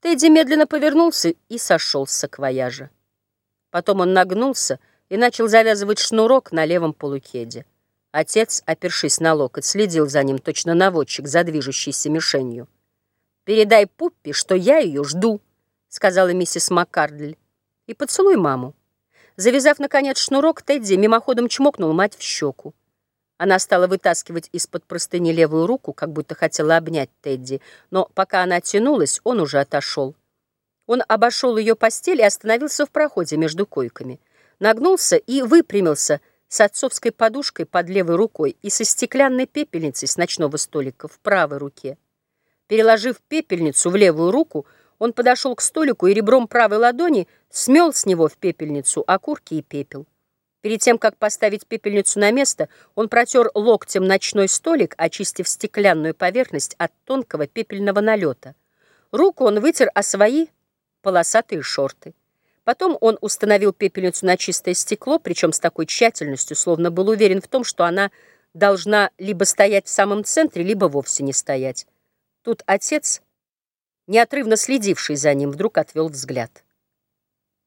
Тедди медленно повернулся и сошел с саквояжа. Потом он нагнулся и начал завязывать шнурок на левом полукеде. Отец, опершись на локоть, следил за ним, точно наводчик, за движущейся мишенью. «Передай Пуппи, что я ее жду», — сказала миссис Маккардль, — «и поцелуй маму». Завязав, наконец, шнурок, Тедди мимоходом чмокнул мать в щеку. Она стала вытаскивать из-под простыни левую руку, как будто хотела обнять Тедди, но пока она тянулась, он уже отошел. Он обошел ее постель и остановился в проходе между койками. Нагнулся и выпрямился с отцовской подушкой под левой рукой и со стеклянной пепельницей с ночного столика в правой руке. Переложив пепельницу в левую руку, он подошел к столику и ребром правой ладони смел с него в пепельницу окурки и пепел. Перед тем, как поставить пепельницу на место, он протер локтем ночной столик, очистив стеклянную поверхность от тонкого пепельного налета. Руку он вытер о свои полосатые шорты. Потом он установил пепельницу на чистое стекло, причем с такой тщательностью, словно был уверен в том, что она должна либо стоять в самом центре, либо вовсе не стоять. Тут отец, неотрывно следивший за ним, вдруг отвел взгляд.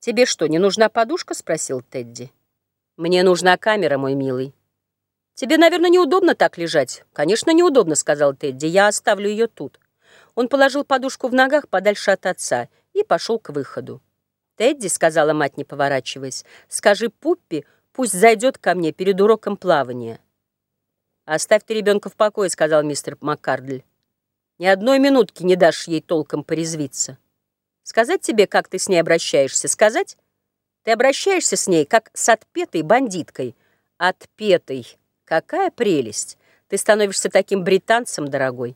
«Тебе что, не нужна подушка?» — спросил Тедди. «Мне нужна камера, мой милый». «Тебе, наверное, неудобно так лежать?» «Конечно, неудобно», — сказал Тедди. «Я оставлю ее тут». Он положил подушку в ногах подальше от отца и пошел к выходу. «Тедди», — сказала мать, не поворачиваясь, — «скажи Пуппи, пусть зайдет ко мне перед уроком плавания». «Оставь ты ребенка в покое», — сказал мистер Маккардль. «Ни одной минутки не дашь ей толком порезвиться. Сказать тебе, как ты с ней обращаешься? Сказать?» Ты обращаешься с ней, как с отпетой бандиткой. Отпетой. Какая прелесть! Ты становишься таким британцем, дорогой.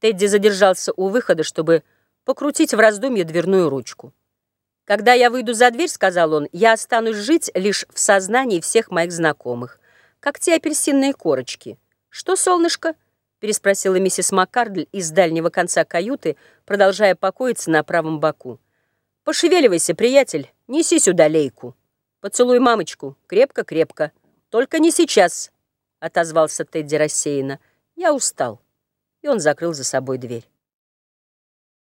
Тедди задержался у выхода, чтобы покрутить в раздумье дверную ручку. «Когда я выйду за дверь, — сказал он, — я останусь жить лишь в сознании всех моих знакомых, как те апельсинные корочки. Что, солнышко?» — переспросила миссис Маккардль из дальнего конца каюты, продолжая покоиться на правом боку. «Пошевеливайся, приятель, неси сюда лейку. Поцелуй мамочку, крепко-крепко. Только не сейчас», — отозвался Тедди рассеянно. «Я устал». И он закрыл за собой дверь.